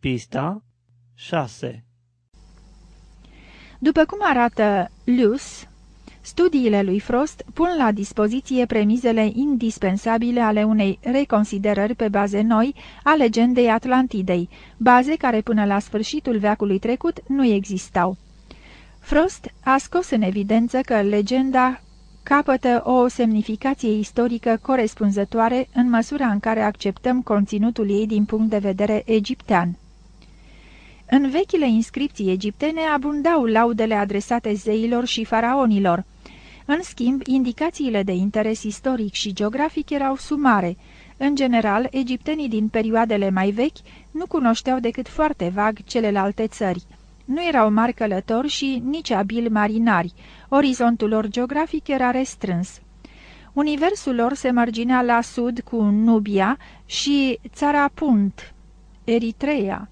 Pista 6 După cum arată Luce, studiile lui Frost pun la dispoziție premizele indispensabile ale unei reconsiderări pe baze noi a legendei Atlantidei, baze care până la sfârșitul veacului trecut nu existau. Frost a scos în evidență că legenda capătă o semnificație istorică corespunzătoare în măsura în care acceptăm conținutul ei din punct de vedere egiptean. În vechile inscripții egiptene abundau laudele adresate zeilor și faraonilor. În schimb, indicațiile de interes istoric și geografic erau sumare. În general, egiptenii din perioadele mai vechi nu cunoșteau decât foarte vag celelalte țări. Nu erau mari călători și nici abili marinari. Orizontul lor geografic era restrâns. Universul lor se marginea la sud cu Nubia și țara Punt, Eritrea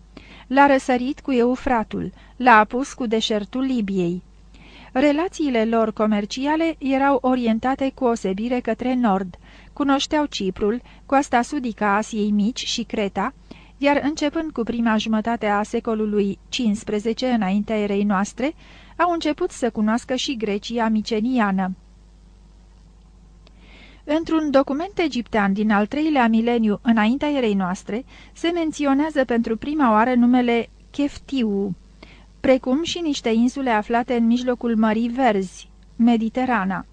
l-a răsărit cu Eufratul, l-a apus cu deșertul Libiei. Relațiile lor comerciale erau orientate cu osebire către nord, cunoșteau Ciprul, coasta sudică a Asiei Mici și Creta, iar începând cu prima jumătate a secolului XV înaintea erei noastre, au început să cunoască și Grecia miceniană. Într-un document egiptean din al treilea mileniu înaintea erei noastre, se menționează pentru prima oară numele Cheftiu, precum și niște insule aflate în mijlocul Mării Verzi, Mediterana.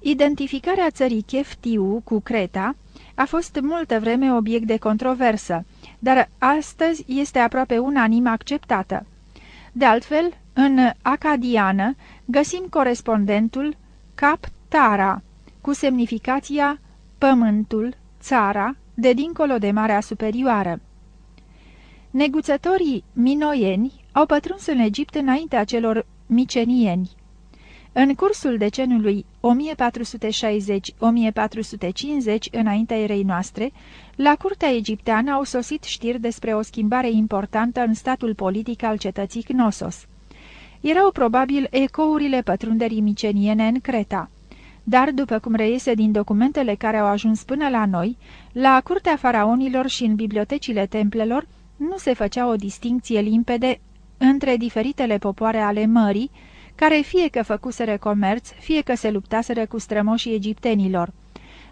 Identificarea țării Cheftiu cu Creta a fost multă vreme obiect de controversă, dar astăzi este aproape unanim acceptată. De altfel, în acadiană găsim corespondentul Cap Tara, cu semnificația pământul, țara, de dincolo de Marea Superioară. Neguțătorii minoieni au pătruns în Egipt înaintea celor micenieni. În cursul decenului 1460-1450 înaintea erei noastre, la curtea egipteană au sosit știri despre o schimbare importantă în statul politic al cetății Knossos. Erau probabil ecourile pătrunderii miceniene în Creta dar, după cum reiese din documentele care au ajuns până la noi, la curtea faraonilor și în bibliotecile templelor nu se făcea o distinție limpede între diferitele popoare ale mării, care fie că făcuseră comerț, fie că se luptaseră cu strămoșii egiptenilor.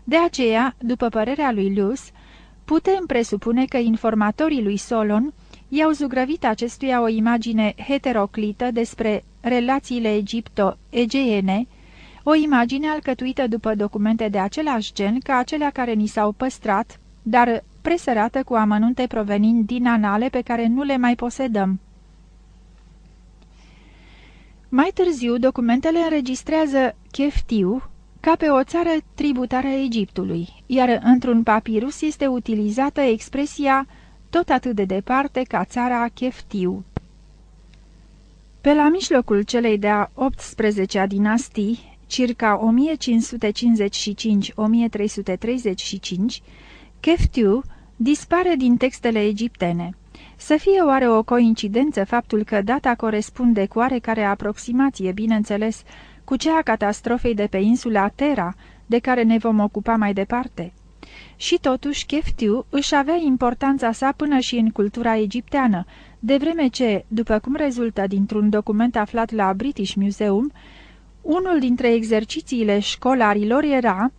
De aceea, după părerea lui Lus, putem presupune că informatorii lui Solon i-au zugrăvit acestuia o imagine heteroclită despre relațiile egipto-egeene, o imagine alcătuită după documente de același gen ca acelea care ni s-au păstrat, dar presărată cu amănunte provenind din anale pe care nu le mai posedăm. Mai târziu, documentele înregistrează Cheftiu ca pe o țară tributară Egiptului, iar într-un papirus este utilizată expresia tot atât de departe ca țara Cheftiu. Pe la mijlocul celei de-a 18-a dinastii, circa 1555-1335, Keftiu dispare din textele egiptene. Să fie oare o coincidență faptul că data corespunde cu oarecare aproximație, bineînțeles, cu cea a catastrofei de pe insula Terra, de care ne vom ocupa mai departe? Și totuși, Keftiu își avea importanța sa până și în cultura egipteană, de vreme ce, după cum rezultă dintr-un document aflat la British Museum, unul dintre exercițiile școlarilor era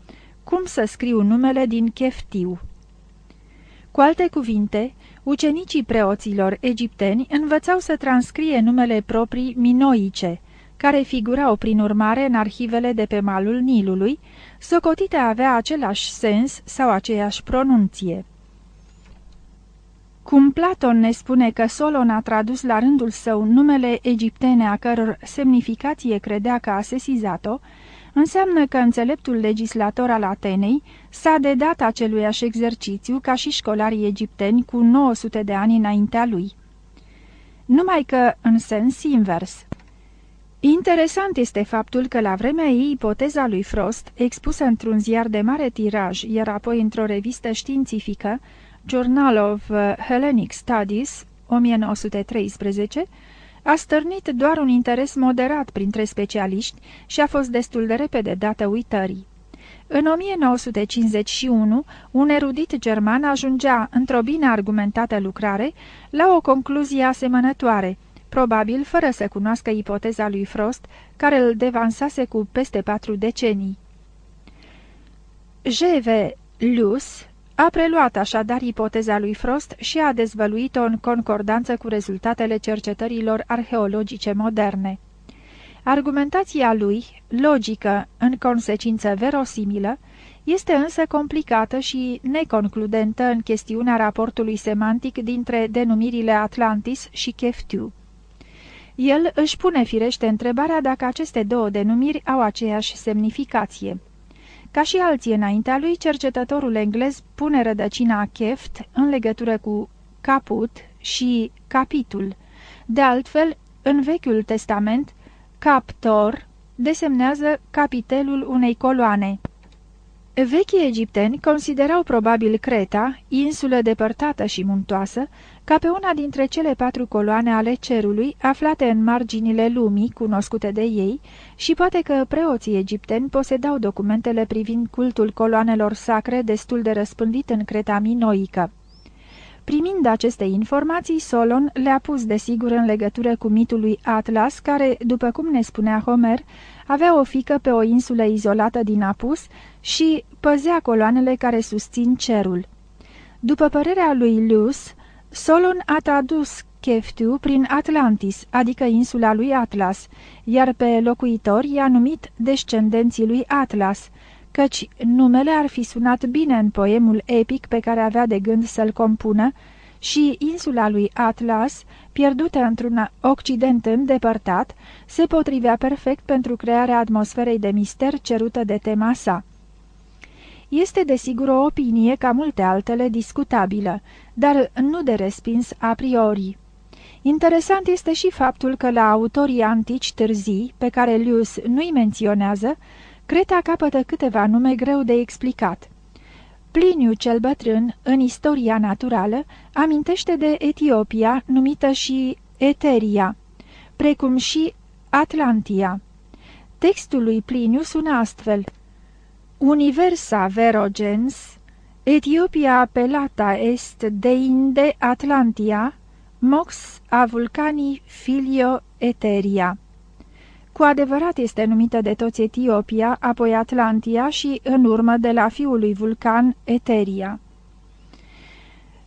cum să scriu numele din cheftiu. Cu alte cuvinte, ucenicii preoților egipteni învățau să transcrie numele proprii minoice, care figurau prin urmare în arhivele de pe malul Nilului, socotite avea același sens sau aceeași pronunție. Cum Platon ne spune că Solon a tradus la rândul său numele egiptene a căror semnificație credea că a sesizat-o, înseamnă că înțeleptul legislator al Atenei s-a dedat aceluiași exercițiu ca și școlarii egipteni cu 900 de ani înaintea lui. Numai că în sens invers. Interesant este faptul că la vremea ei ipoteza lui Frost, expusă într-un ziar de mare tiraj, iar apoi într-o revistă științifică, Journal of uh, Hellenic Studies, 1913, a stârnit doar un interes moderat printre specialiști și a fost destul de repede dată uitării. În 1951, un erudit german ajungea, într-o bine argumentată lucrare, la o concluzie asemănătoare, probabil fără să cunoască ipoteza lui Frost, care îl devansase cu peste patru decenii. J.V. Luce a preluat așadar ipoteza lui Frost și a dezvăluit-o în concordanță cu rezultatele cercetărilor arheologice moderne. Argumentația lui, logică, în consecință verosimilă, este însă complicată și neconcludentă în chestiunea raportului semantic dintre denumirile Atlantis și Keftiu. El își pune firește întrebarea dacă aceste două denumiri au aceeași semnificație. Ca și alții înaintea lui, cercetătorul englez pune rădăcina Keft în legătură cu caput și capitul. De altfel, în Vechiul Testament, captor desemnează capitelul unei coloane. Vechii egipteni considerau probabil Creta, insulă depărtată și muntoasă, ca pe una dintre cele patru coloane ale cerului, aflate în marginile lumii, cunoscute de ei, și poate că preoții egipteni posedau documentele privind cultul coloanelor sacre destul de răspândit în Creta minoică. Primind aceste informații, Solon le-a pus desigur în legătură cu mitul lui Atlas, care, după cum ne spunea Homer, avea o fică pe o insulă izolată din apus și păzea coloanele care susțin cerul. După părerea lui Lus, Solon a tradus Cheftiu prin Atlantis, adică insula lui Atlas, iar pe locuitori i-a numit descendenții lui Atlas, căci numele ar fi sunat bine în poemul epic pe care avea de gând să-l compună și insula lui Atlas, pierdută într-un occident îndepărtat, se potrivea perfect pentru crearea atmosferei de mister cerută de tema sa. Este desigur o opinie, ca multe altele, discutabilă, dar nu de respins a priori. Interesant este și faptul că la autorii antici târzii, pe care Lius nu-i menționează, Creta capătă câteva nume greu de explicat. Pliniu cel bătrân, în istoria naturală, amintește de Etiopia, numită și Eteria, precum și Atlantia. Textul lui Pliniu sună astfel – Universa verogens, Etiopia apelata est deinde Atlantia, mox a vulcanii filio eteria. Cu adevărat este numită de toți Etiopia, apoi Atlantia și, în urmă, de la fiul lui vulcan, Eteria.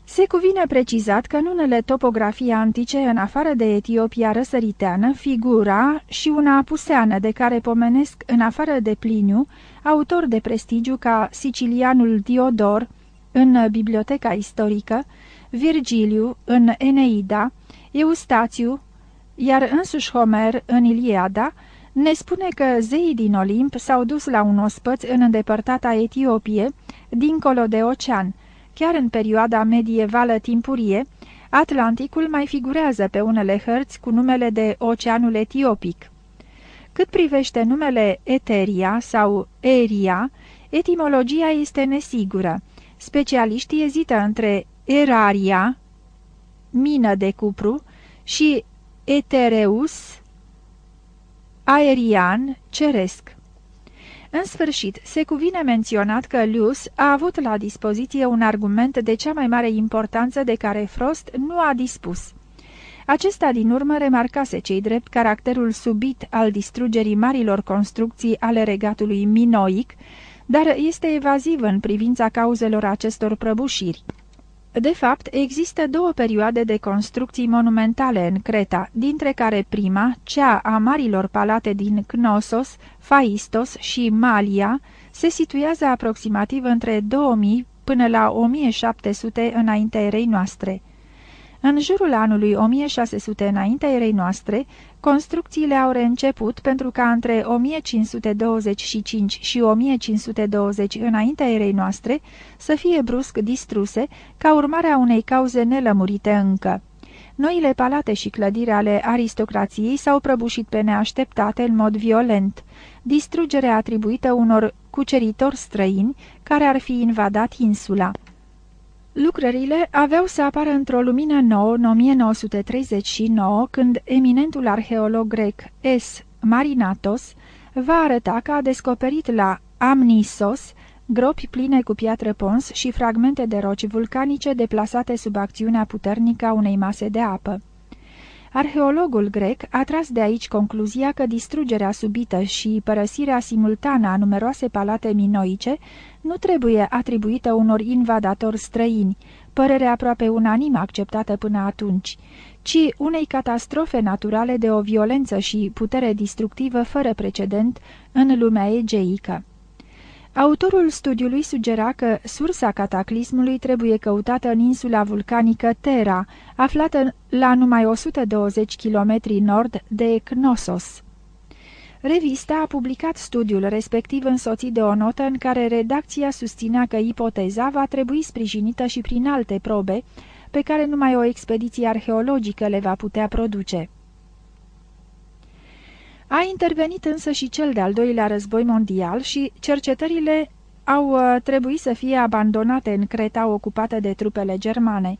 Se cuvine precizat că în unele topografii antice, în afară de Etiopia răsăriteană, figura și una apuseană de care pomenesc, în afară de Pliniu, autor de prestigiu ca sicilianul Diodor în Biblioteca Istorică, Virgiliu în Eneida, Eustațiu, iar însuși Homer în Iliada, ne spune că zeii din Olimp s-au dus la un ospăț în îndepărtata Etiopie, dincolo de ocean, Chiar în perioada medievală timpurie, Atlanticul mai figurează pe unele hărți cu numele de Oceanul Etiopic. Cât privește numele Eteria sau Eria, etimologia este nesigură. Specialiștii ezită între Eraria, mină de cupru, și Etereus, aerian, ceresc. În sfârșit, se cuvine menționat că Luce a avut la dispoziție un argument de cea mai mare importanță de care Frost nu a dispus. Acesta din urmă remarcase cei drept caracterul subit al distrugerii marilor construcții ale regatului minoic, dar este evaziv în privința cauzelor acestor prăbușiri. De fapt, există două perioade de construcții monumentale în Creta, dintre care prima, cea a marilor palate din Knossos, Faistos și Malia, se situează aproximativ între 2000 până la 1700 înaintea erei noastre. În jurul anului 1600 înaintea erei noastre, construcțiile au reînceput pentru ca între 1525 și 1520 înaintea erei noastre să fie brusc distruse ca urmare a unei cauze nelămurite încă. Noile palate și clădiri ale aristocrației s-au prăbușit pe neașteptate în mod violent, distrugerea atribuită unor cuceritori străini care ar fi invadat insula. Lucrările aveau să apară într-o lumină nouă în 1939, când eminentul arheolog grec S. Marinatos va arăta că a descoperit la amnisos, gropi pline cu piatră pons și fragmente de roci vulcanice deplasate sub acțiunea puternică a unei mase de apă. Arheologul grec a tras de aici concluzia că distrugerea subită și părăsirea simultană a numeroase palate minoice nu trebuie atribuită unor invadatori străini, părere aproape unanim acceptată până atunci, ci unei catastrofe naturale de o violență și putere distructivă fără precedent în lumea egeică. Autorul studiului sugera că sursa cataclismului trebuie căutată în insula vulcanică Terra, aflată la numai 120 km nord de Knossos. Revista a publicat studiul respectiv însoțit de o notă în care redacția susținea că ipoteza va trebui sprijinită și prin alte probe, pe care numai o expediție arheologică le va putea produce. A intervenit însă și cel de-al doilea război mondial și cercetările au uh, trebuit să fie abandonate în Creta ocupată de trupele germane.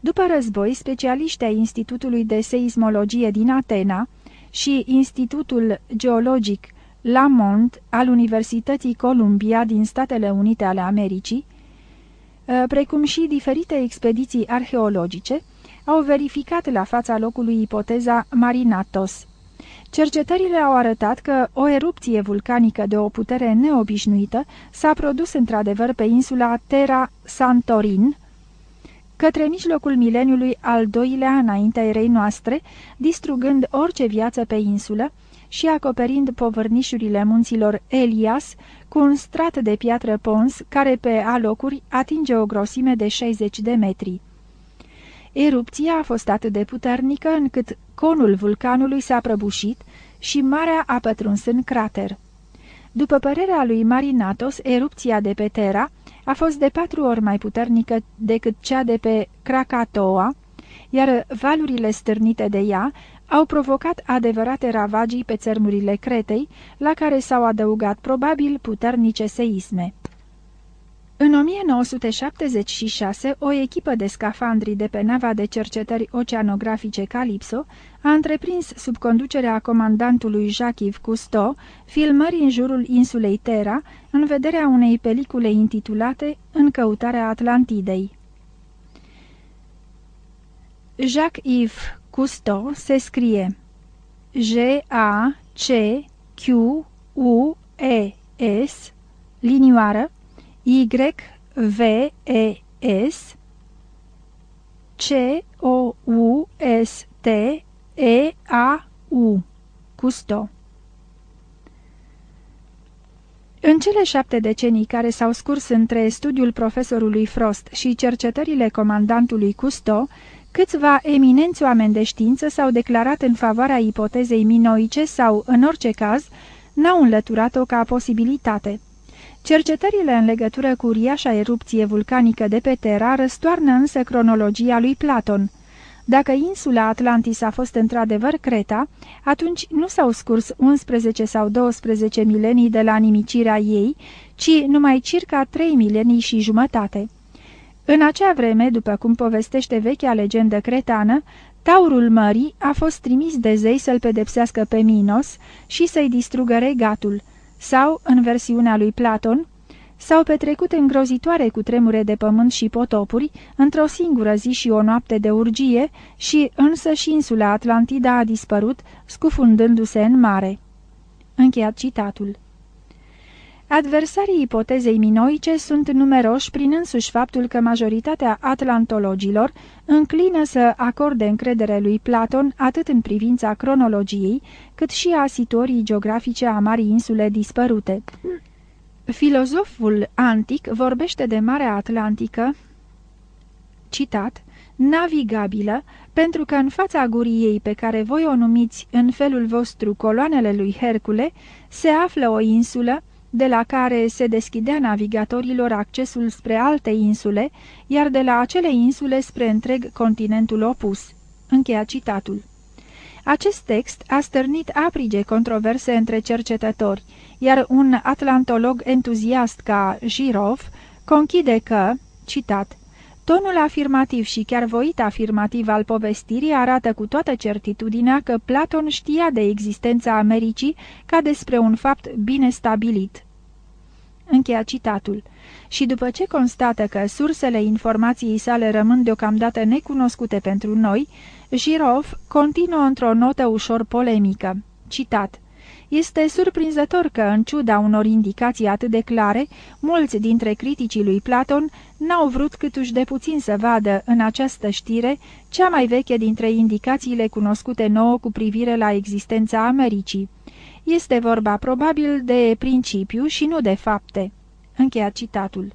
După război, specialiștii ai Institutului de Seismologie din Atena și Institutul Geologic Lamont al Universității Columbia din Statele Unite ale Americii, uh, precum și diferite expediții arheologice, au verificat la fața locului ipoteza Marinatos, Cercetările au arătat că o erupție vulcanică de o putere neobișnuită s-a produs într-adevăr pe insula Terra Santorin, către mijlocul mileniului al doilea înaintea erei noastre, distrugând orice viață pe insulă și acoperind povărnișurile munților Elias cu un strat de piatră pons care pe alocuri atinge o grosime de 60 de metri. Erupția a fost atât de puternică încât conul vulcanului s-a prăbușit și marea a pătruns în crater. După părerea lui Marinatos, erupția de pe Terra a fost de patru ori mai puternică decât cea de pe Krakatoa, iar valurile stârnite de ea au provocat adevărate ravagii pe țărmurile Cretei, la care s-au adăugat probabil puternice seisme. În 1976, o echipă de scafandri de pe nava de cercetări oceanografice Calypso a întreprins sub conducerea comandantului Jacques Cousteau filmări în jurul insulei Terra în vederea unei pelicule intitulate În căutarea Atlantidei. Jacques-Yves Cousteau se scrie G-A-C-Q-U-E-S linioară Y-V-E-S C-O-U-S-T-E-A-U Custo În cele șapte decenii care s-au scurs între studiul profesorului Frost și cercetările comandantului Custo, câțiva eminenți oameni de știință s-au declarat în favoarea ipotezei minoice sau, în orice caz, n-au înlăturat-o ca posibilitate. Cercetările în legătură cu uriașa erupție vulcanică de pe Terra răstoarnă însă cronologia lui Platon. Dacă insula Atlantis a fost într-adevăr Creta, atunci nu s-au scurs 11 sau 12 milenii de la nimicirea ei, ci numai circa 3 milenii și jumătate. În acea vreme, după cum povestește vechea legendă cretană, taurul mării a fost trimis de zei să-l pedepsească pe Minos și să-i distrugă regatul, sau, în versiunea lui Platon, s-au petrecut îngrozitoare cu tremure de pământ și potopuri într-o singură zi și o noapte de urgie și însă și insula Atlantida a dispărut, scufundându-se în mare. Încheiat citatul. Adversarii ipotezei minoice sunt numeroși prin însuși faptul că majoritatea atlantologilor înclină să acorde încredere lui Platon atât în privința cronologiei, cât și a situării geografice a marii insule dispărute. Filozoful antic vorbește de Marea Atlantică, citat, navigabilă, pentru că în fața gurii ei pe care voi o numiți în felul vostru coloanele lui Hercule, se află o insulă, de la care se deschidea navigatorilor accesul spre alte insule, iar de la acele insule spre întreg continentul opus. Încheia citatul. Acest text a stârnit aprige controverse între cercetători, iar un atlantolog entuziast ca Girov conchide că, citat, Tonul afirmativ și chiar voit afirmativ al povestirii arată cu toată certitudinea că Platon știa de existența Americii ca despre un fapt bine stabilit. Încheia citatul. Și după ce constată că sursele informației sale rămân deocamdată necunoscute pentru noi, Jirov continuă într-o notă ușor polemică. Citat. Este surprinzător că, în ciuda unor indicații atât de clare, mulți dintre criticii lui Platon n-au vrut câtuși de puțin să vadă în această știre cea mai veche dintre indicațiile cunoscute nouă cu privire la existența Americii. Este vorba probabil de principiu și nu de fapte. Încheia citatul.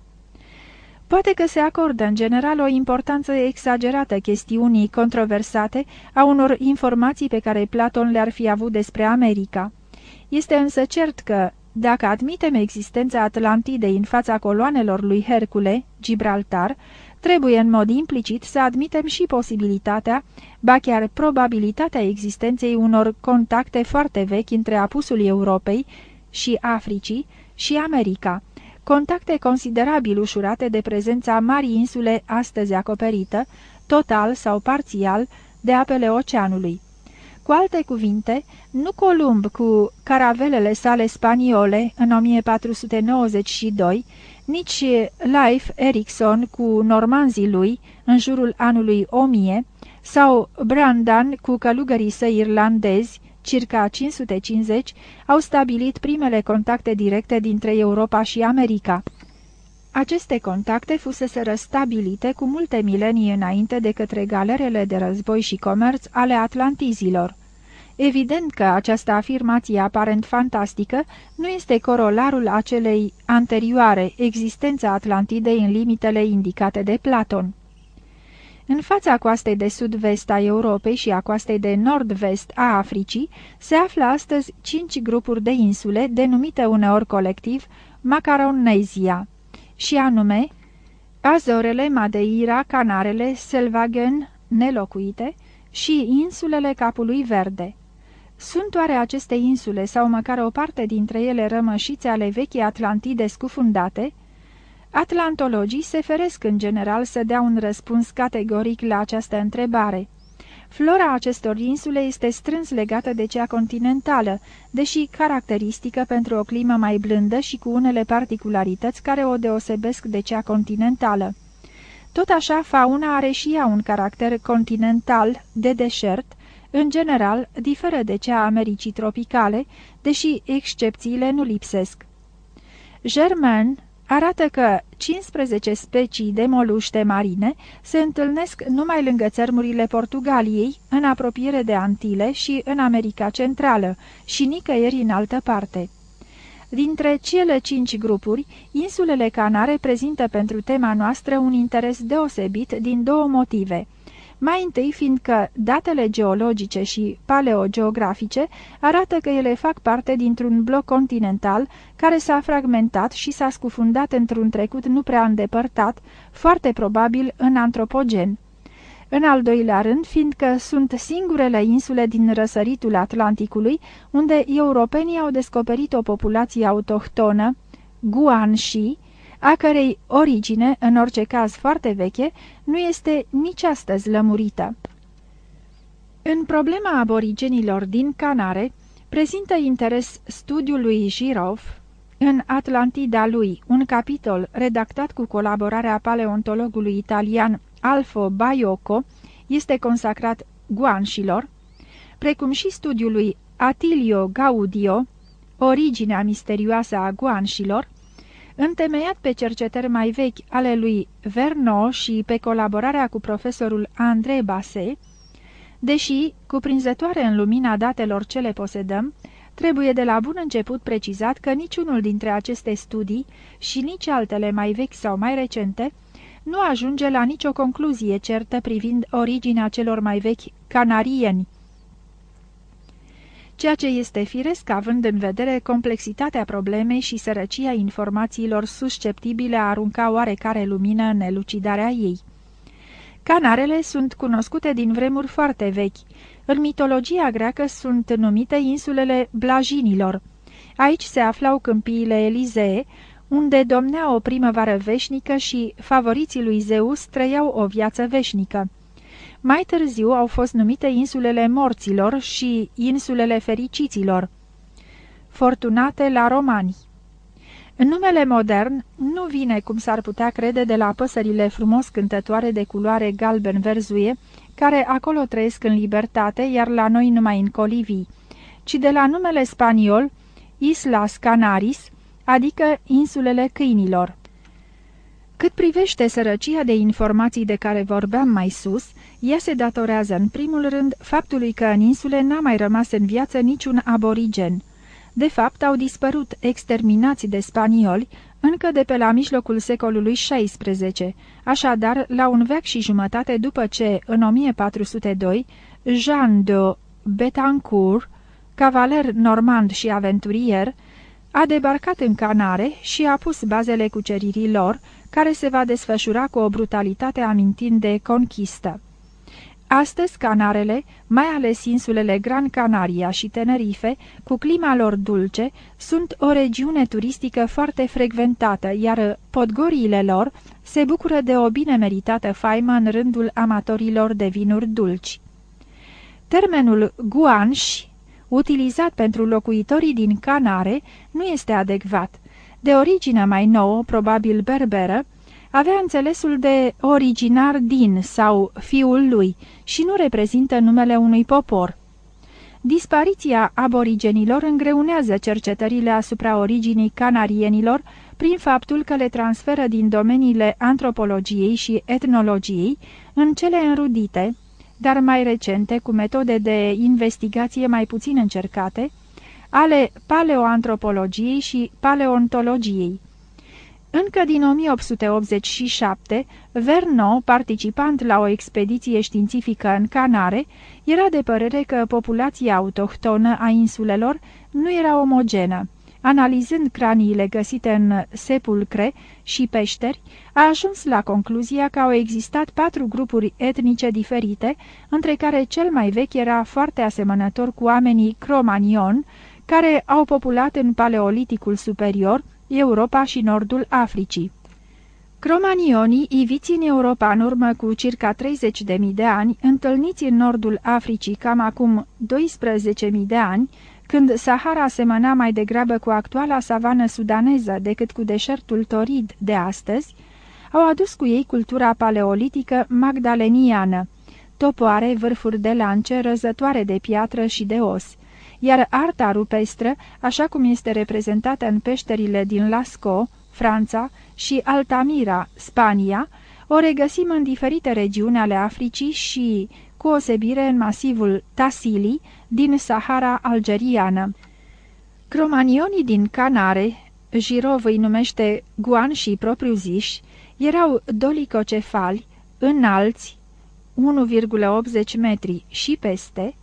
Poate că se acordă în general o importanță exagerată chestiunii controversate a unor informații pe care Platon le-ar fi avut despre America. Este însă cert că, dacă admitem existența Atlantidei în fața coloanelor lui Hercule, Gibraltar, trebuie în mod implicit să admitem și posibilitatea, ba chiar probabilitatea existenței unor contacte foarte vechi între apusul Europei și Africii și America, contacte considerabil ușurate de prezența marii insule astăzi acoperită, total sau parțial, de apele oceanului. Cu alte cuvinte, nu Columb cu caravelele sale spaniole în 1492, nici Leif Erikson cu normanzii lui în jurul anului 1000 sau Brandan cu călugării săi irlandezi, circa 550, au stabilit primele contacte directe dintre Europa și America. Aceste contacte fusese răstabilite cu multe milenii înainte de către galerele de război și comerț ale atlantizilor. Evident că această afirmație aparent fantastică nu este corolarul acelei anterioare, existența Atlantidei în limitele indicate de Platon. În fața coastei de sud-vest a Europei și a coastei de nord-vest a Africii se află astăzi cinci grupuri de insule, denumite uneori colectiv Macaronezia, și anume Azorele, Madeira, Canarele, Selvagen, nelocuite, și insulele Capului Verde. Sunt oare aceste insule sau măcar o parte dintre ele rămășițe ale vechii Atlantide scufundate? Atlantologii se feresc în general să dea un răspuns categoric la această întrebare. Flora acestor insule este strâns legată de cea continentală, deși caracteristică pentru o climă mai blândă și cu unele particularități care o deosebesc de cea continentală. Tot așa, fauna are și ea un caracter continental, de deșert, în general, diferă de cea a Americii tropicale, deși excepțiile nu lipsesc. Germain arată că 15 specii de moluște marine se întâlnesc numai lângă țărmurile Portugaliei, în apropiere de Antile și în America Centrală și nicăieri în altă parte. Dintre cele cinci grupuri, insulele Canare prezintă pentru tema noastră un interes deosebit din două motive – mai întâi fiindcă datele geologice și paleogeografice arată că ele fac parte dintr-un bloc continental care s-a fragmentat și s-a scufundat într-un trecut nu prea îndepărtat, foarte probabil în antropogen. În al doilea rând, fiindcă sunt singurele insule din răsăritul Atlanticului unde europenii au descoperit o populație autohtonă, Guanxi, a cărei origine, în orice caz foarte veche, nu este nici astăzi lămurită. În problema aborigenilor din Canare, prezintă interes studiul lui Girov în Atlantida lui, un capitol redactat cu colaborarea paleontologului italian Alfo Baiocco, este consacrat guanșilor, precum și studiul lui Atilio Gaudio, originea misterioasă a guanșilor, Întemeiat pe cercetări mai vechi ale lui Verno și pe colaborarea cu profesorul André Basset, deși, cuprinzătoare în lumina datelor ce le posedăm, trebuie de la bun început precizat că niciunul dintre aceste studii și nici altele mai vechi sau mai recente nu ajunge la nicio concluzie certă privind originea celor mai vechi canarieni, ceea ce este firesc având în vedere complexitatea problemei și sărăcia informațiilor susceptibile a arunca oarecare lumină în elucidarea ei. Canarele sunt cunoscute din vremuri foarte vechi. În mitologia greacă sunt numite insulele Blajinilor. Aici se aflau câmpiile Elizee, unde domnea o primăvară veșnică și favoriții lui Zeus trăiau o viață veșnică. Mai târziu au fost numite insulele morților și insulele fericiților, fortunate la romani. Numele modern nu vine, cum s-ar putea crede, de la păsările frumos cântătoare de culoare galben-verzuie, care acolo trăiesc în libertate, iar la noi numai în colivii, ci de la numele spaniol Islas Canaris, adică insulele câinilor. Cât privește sărăcia de informații de care vorbeam mai sus, ea se datorează în primul rând faptului că în insule n-a mai rămas în viață niciun aborigen. De fapt, au dispărut exterminați de spanioli încă de pe la mijlocul secolului XVI, așadar la un veac și jumătate după ce, în 1402, Jean de Betancourt, cavaler normand și aventurier, a debarcat în Canare și a pus bazele cuceririi lor, care se va desfășura cu o brutalitate amintind de conchistă. Astăzi, Canarele, mai ales insulele Gran Canaria și Tenerife, cu clima lor dulce, sunt o regiune turistică foarte frecventată, iar podgoriile lor se bucură de o bine meritată faimă în rândul amatorilor de vinuri dulci. Termenul guanși, utilizat pentru locuitorii din Canare, nu este adecvat. De origine mai nouă, probabil berberă, avea înțelesul de originar din sau fiul lui și nu reprezintă numele unui popor. Dispariția aborigenilor îngreunează cercetările asupra originii canarienilor prin faptul că le transferă din domeniile antropologiei și etnologiei în cele înrudite, dar mai recente, cu metode de investigație mai puțin încercate, ale paleoantropologiei și paleontologiei. Încă din 1887, Vernon, participant la o expediție științifică în Canare, era de părere că populația autohtonă a insulelor nu era omogenă. Analizând craniile găsite în sepulcre și peșteri, a ajuns la concluzia că au existat patru grupuri etnice diferite, între care cel mai vechi era foarte asemănător cu oamenii Cromanion, care au populat în Paleoliticul superior, Europa și nordul Africii. Cromanionii, iviți în Europa în urmă cu circa 30.000 de ani, întâlniți în nordul Africii cam acum 12.000 de ani, când Sahara semăna mai degrabă cu actuala savană sudaneză decât cu deșertul torid de astăzi, au adus cu ei cultura paleolitică magdaleniană, topoare, vârfuri de lance, răzătoare de piatră și de os, iar arta rupestră, așa cum este reprezentată în peșterile din Lascaux, Franța, și Altamira, Spania, o regăsim în diferite regiuni ale Africii și, cu osebire în masivul Tassili, din Sahara algeriană. Cromanionii din Canare, Jirov îi numește guan și propriu-ziși, erau dolicocefali, înalți, 1,80 metri și peste,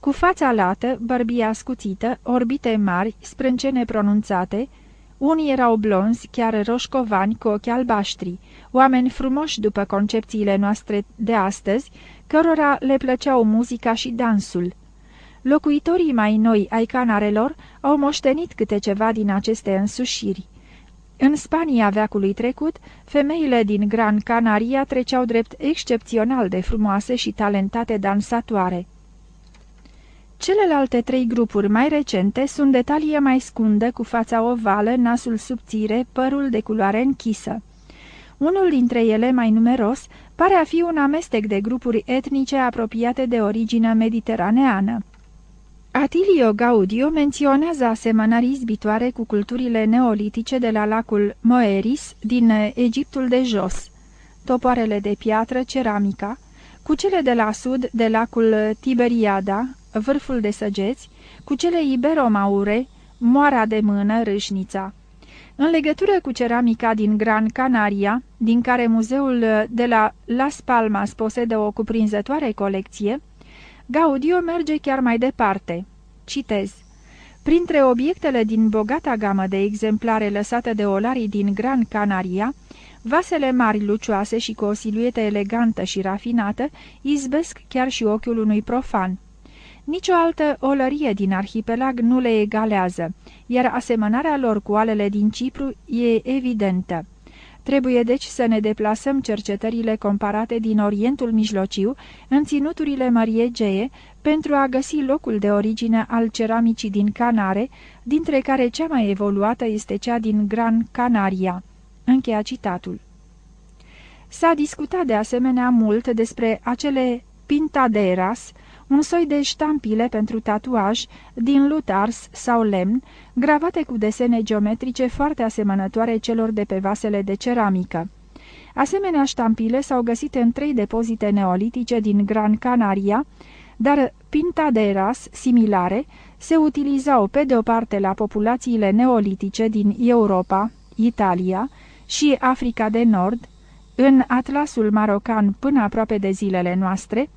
cu fața lată, bărbie ascuțită, orbite mari, sprâncene pronunțate, unii erau blonzi, chiar roșcovani, cu ochi albaștri, oameni frumoși după concepțiile noastre de astăzi, cărora le plăceau muzica și dansul. Locuitorii mai noi ai canarelor au moștenit câte ceva din aceste însușiri. În Spania veacului trecut, femeile din Gran Canaria treceau drept excepțional de frumoase și talentate dansatoare. Celelalte trei grupuri mai recente sunt de talie mai scundă, cu fața ovală, nasul subțire, părul de culoare închisă. Unul dintre ele, mai numeros, pare a fi un amestec de grupuri etnice apropiate de origine mediteraneană. Atilio Gaudio menționează asemănări izbitoare cu culturile neolitice de la lacul Moeris din Egiptul de jos, topoarele de piatră, ceramica, cu cele de la sud de lacul Tiberiada, vârful de săgeți, cu cele iberomaure, moara de mână, râșnița. În legătură cu ceramica din Gran Canaria, din care muzeul de la Las Palmas posedă o cuprinzătoare colecție, Gaudio merge chiar mai departe. Citez. Printre obiectele din bogata gamă de exemplare lăsate de olarii din Gran Canaria, vasele mari lucioase și cu o siluetă elegantă și rafinată izbesc chiar și ochiul unui profan. Nicio altă olărie din arhipelag nu le egalează, iar asemănarea lor cu alele din Cipru e evidentă. Trebuie deci să ne deplasăm cercetările comparate din Orientul Mijlociu în ținuturile Mării Egee pentru a găsi locul de origine al ceramicii din Canare, dintre care cea mai evoluată este cea din Gran Canaria. Încheia citatul. S-a discutat de asemenea mult despre acele pintaderas, un soi de ștampile pentru tatuaj din lutars sau lemn, gravate cu desene geometrice foarte asemănătoare celor de pe vasele de ceramică. Asemenea ștampile s-au găsit în trei depozite neolitice din Gran Canaria, dar pintaderas similare se utilizau pe de o parte la populațiile neolitice din Europa, Italia și Africa de Nord, în atlasul marocan până aproape de zilele noastre,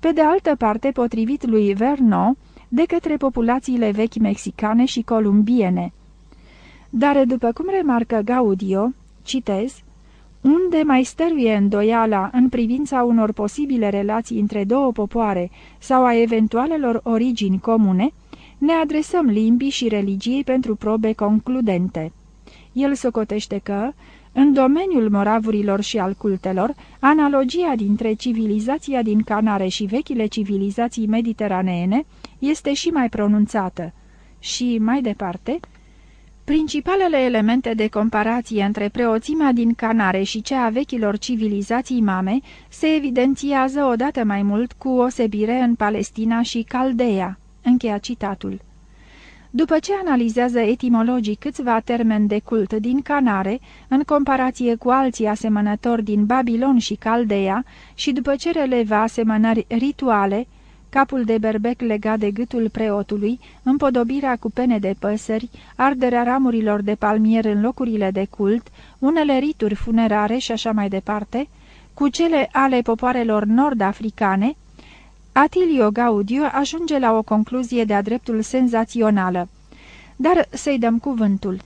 pe de altă parte, potrivit lui Vernon, de către populațiile vechi mexicane și columbiene. Dar, după cum remarcă Gaudio, citez, unde mai stăruie îndoiala în privința unor posibile relații între două popoare sau a eventualelor origini comune, ne adresăm limbii și religiei pentru probe concludente. El socotește că, în domeniul moravurilor și al cultelor, analogia dintre civilizația din Canare și vechile civilizații mediteraneene este și mai pronunțată. Și, mai departe, principalele elemente de comparație între preoțimea din Canare și cea a vechilor civilizații mame se evidențiază odată mai mult cu osebire în Palestina și Caldea. Încheia citatul. După ce analizează etimologic câțiva termeni de cult din Canare, în comparație cu alții asemănători din Babilon și Caldea, și după ce releva asemănări rituale, capul de berbec legat de gâtul preotului, împodobirea cu pene de păsări, arderea ramurilor de palmier în locurile de cult, unele rituri funerare și așa mai departe, cu cele ale popoarelor nord-africane, Atilio Gaudio ajunge la o concluzie de-a dreptul senzațională. Dar să-i dăm cuvântul.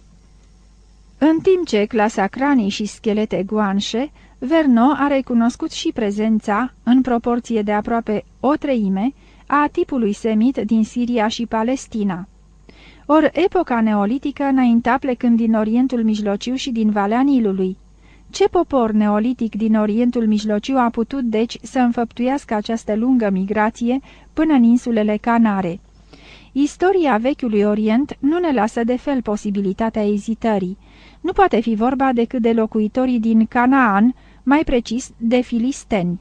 În timp ce clasa cranii și schelete guanșe, Verno a recunoscut și prezența, în proporție de aproape o treime, a tipului semit din Siria și Palestina. Or, epoca neolitică înainta plecând din Orientul Mijlociu și din Valea Nilului. Ce popor neolitic din Orientul Mijlociu a putut, deci, să înfăptuiască această lungă migrație până în insulele Canare? Istoria Vechiului Orient nu ne lasă de fel posibilitatea ezitării. Nu poate fi vorba decât de locuitorii din Canaan, mai precis de filisteni.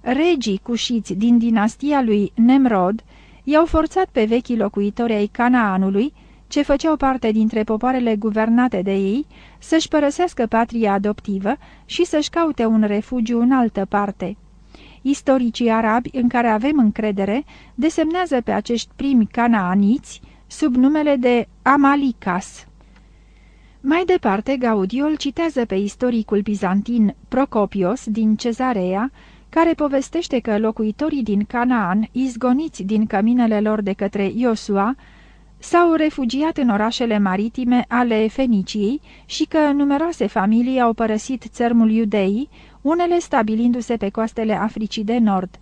Regii cușiți din dinastia lui Nemrod i-au forțat pe vechii locuitori ai Canaanului ce făceau parte dintre popoarele guvernate de ei, să-și părăsească patria adoptivă și să-și caute un refugiu în altă parte. Istoricii arabi, în care avem încredere, desemnează pe acești primi canaaniți sub numele de Amalicas. Mai departe, Gaudiol citează pe istoricul bizantin Procopios din Cezarea, care povestește că locuitorii din Canaan, izgoniți din căminele lor de către Iosua, s-au refugiat în orașele maritime ale Feniciei și că numeroase familii au părăsit țărmul iudeii, unele stabilindu-se pe coastele Africii de Nord.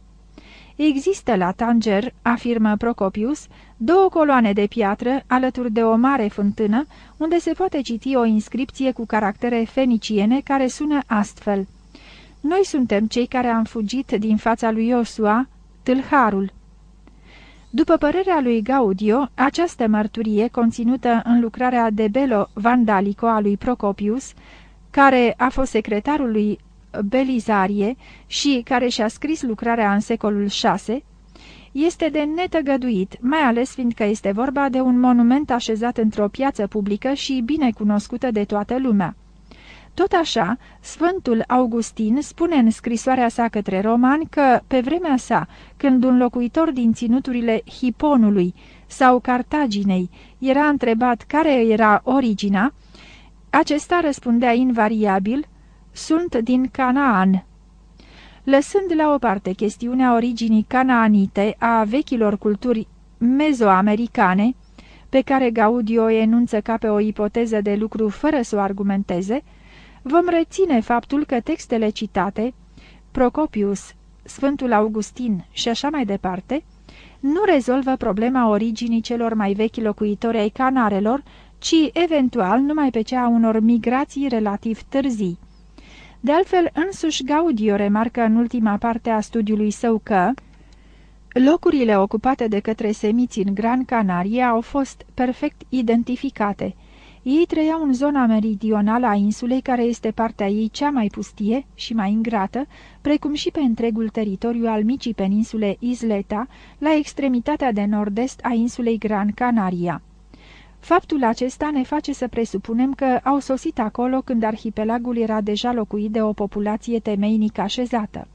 Există la Tanger, afirmă Procopius, două coloane de piatră alături de o mare fântână, unde se poate citi o inscripție cu caractere feniciene care sună astfel. Noi suntem cei care am fugit din fața lui Iosua, tâlharul. După părerea lui Gaudio, această mărturie conținută în lucrarea de Belo Vandalico a lui Procopius, care a fost secretarul lui Belizarie și care și-a scris lucrarea în secolul VI, este de netăgăduit, mai ales fiindcă este vorba de un monument așezat într-o piață publică și bine cunoscută de toată lumea. Tot așa, Sfântul Augustin spune în scrisoarea sa către romani că, pe vremea sa, când un locuitor din ținuturile Hiponului sau Cartaginei era întrebat care era originea, acesta răspundea invariabil, sunt din Canaan. Lăsând la o parte chestiunea originii canaanite a vechilor culturi mezoamericane, pe care Gaudio enunță ca pe o ipoteză de lucru fără să o argumenteze, vom reține faptul că textele citate, Procopius, Sfântul Augustin și așa mai departe, nu rezolvă problema originii celor mai vechi locuitori ai Canarelor, ci eventual numai pe cea a unor migrații relativ târzii. De altfel, însuși Gaudio remarcă în ultima parte a studiului său că locurile ocupate de către semiți în Gran Canaria au fost perfect identificate. Ei trăiau în zona meridională a insulei, care este partea ei cea mai pustie și mai ingrată, precum și pe întregul teritoriu al micii peninsule Isleta, la extremitatea de nord-est a insulei Gran Canaria. Faptul acesta ne face să presupunem că au sosit acolo când arhipelagul era deja locuit de o populație temeinic așezată.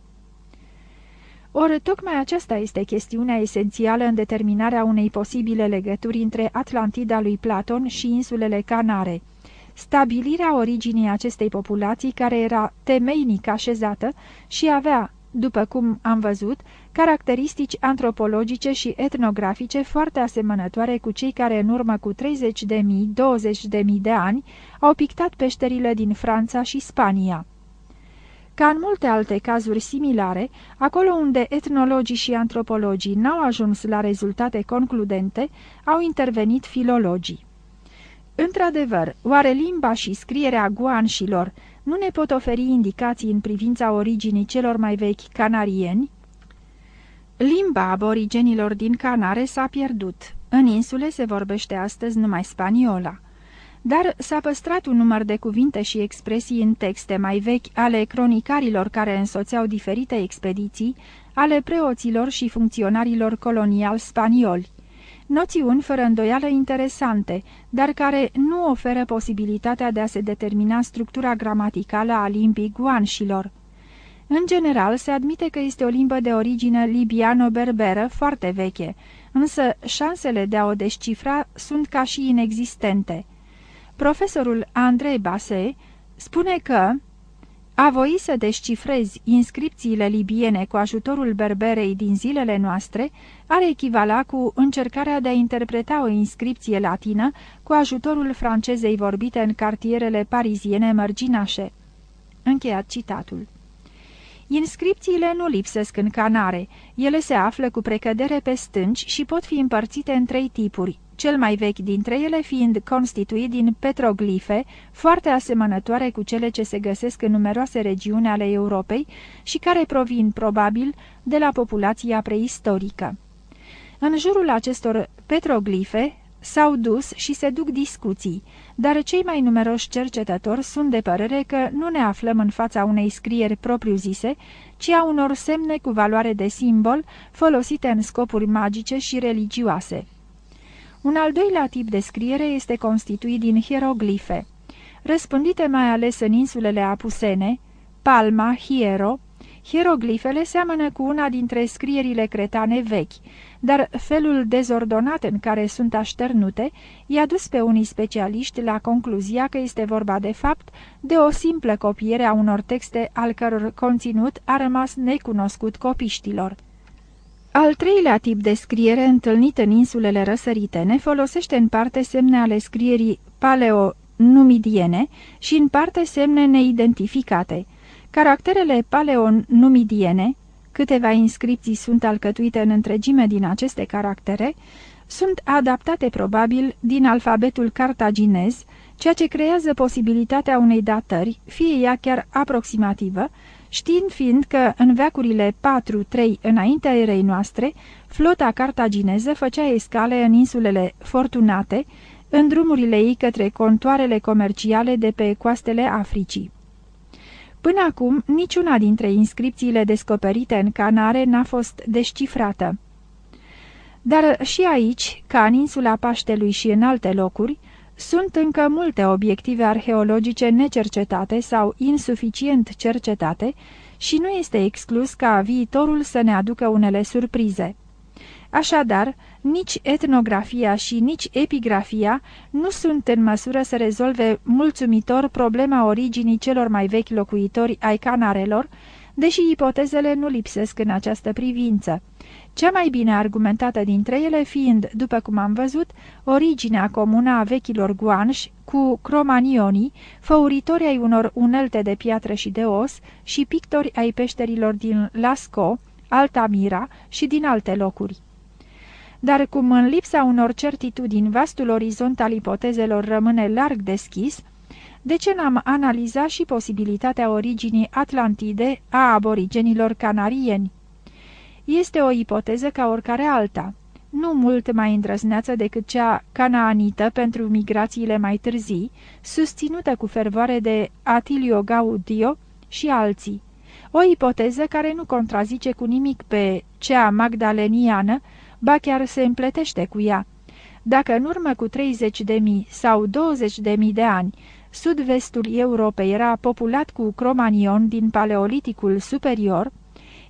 Ori tocmai aceasta este chestiunea esențială în determinarea unei posibile legături între Atlantida lui Platon și insulele Canare. Stabilirea originii acestei populații, care era temeinic așezată și avea, după cum am văzut, caracteristici antropologice și etnografice foarte asemănătoare cu cei care în urmă cu 30 de mii, 20 de mii de ani au pictat peșterile din Franța și Spania. Ca în multe alte cazuri similare, acolo unde etnologii și antropologii n-au ajuns la rezultate concludente, au intervenit filologii. Într-adevăr, oare limba și scrierea guanșilor nu ne pot oferi indicații în privința originii celor mai vechi canarieni? Limba aborigenilor din Canare s-a pierdut. În insule se vorbește astăzi numai spaniola. Dar s-a păstrat un număr de cuvinte și expresii în texte mai vechi ale cronicarilor care însoțeau diferite expediții, ale preoților și funcționarilor colonial spanioli. Noțiuni fără îndoială interesante, dar care nu oferă posibilitatea de a se determina structura gramaticală a limbii guanșilor. În general, se admite că este o limbă de origine libiano-berberă foarte veche, însă șansele de a o descifra sunt ca și inexistente. Profesorul Andrei Base spune că a voi să descifrezi inscripțiile libiene cu ajutorul berberei din zilele noastre ar echivala cu încercarea de a interpreta o inscripție latină cu ajutorul francezei vorbite în cartierele pariziene mărginașe. Încheiat citatul. Inscripțiile nu lipsesc în canare, ele se află cu precădere pe stânci și pot fi împărțite în trei tipuri, cel mai vechi dintre ele fiind constituit din petroglife, foarte asemănătoare cu cele ce se găsesc în numeroase regiuni ale Europei și care provin, probabil, de la populația preistorică. În jurul acestor petroglife s-au dus și se duc discuții, dar cei mai numeroși cercetători sunt de părere că nu ne aflăm în fața unei scrieri propriu-zise, ci a unor semne cu valoare de simbol folosite în scopuri magice și religioase. Un al doilea tip de scriere este constituit din hieroglife, răspândite mai ales în insulele Apusene, Palma, Hiero. Hieroglifele seamănă cu una dintre scrierile cretane vechi, dar felul dezordonat în care sunt așternute i-a dus pe unii specialiști la concluzia că este vorba de fapt de o simplă copiere a unor texte al căror conținut a rămas necunoscut copiștilor. Al treilea tip de scriere întâlnit în insulele răsăritene folosește în parte semne ale scrierii paleo-numidiene și în parte semne neidentificate. Caracterele paleo-numidiene, câteva inscripții sunt alcătuite în întregime din aceste caractere, sunt adaptate probabil din alfabetul cartaginez, ceea ce creează posibilitatea unei datări, fie ea chiar aproximativă, știind fiind că în veacurile 4-3 înaintea erei noastre, flota cartagineză făcea escale în insulele Fortunate, în drumurile ei către contoarele comerciale de pe coastele Africii. Până acum, niciuna dintre inscripțiile descoperite în Canare n-a fost descifrată. Dar și aici, ca în insula Paștelui și în alte locuri, sunt încă multe obiective arheologice necercetate sau insuficient cercetate și nu este exclus ca viitorul să ne aducă unele surprize. Așadar, nici etnografia și nici epigrafia nu sunt în măsură să rezolve mulțumitor problema originii celor mai vechi locuitori ai Canarelor, deși ipotezele nu lipsesc în această privință cea mai bine argumentată dintre ele fiind, după cum am văzut, originea comună a vechilor guanși cu cromanionii, făuritori ai unor unelte de piatră și de os și pictori ai peșterilor din Lascaux, Altamira și din alte locuri. dar cum în lipsa unor certitudini vastul orizont al ipotezelor rămâne larg deschis, de ce n-am analizat și posibilitatea originii Atlantide a aborigenilor canarieni? Este o ipoteză ca oricare alta, nu mult mai îndrăzneață decât cea canaanită pentru migrațiile mai târzii, susținută cu fervoare de Atilio Gaudio și alții. O ipoteză care nu contrazice cu nimic pe cea magdaleniană, ba chiar se împletește cu ea. Dacă în urmă cu 30 de mii sau 20 de mii de ani sud-vestul Europei era populat cu cromanion din paleoliticul superior,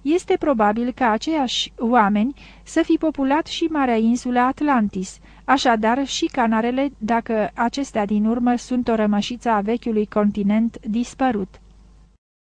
este probabil ca aceiași oameni să fi populat și marea insulă Atlantis, așadar și Canarele, dacă acestea din urmă sunt o rămășiță a vechiului continent dispărut.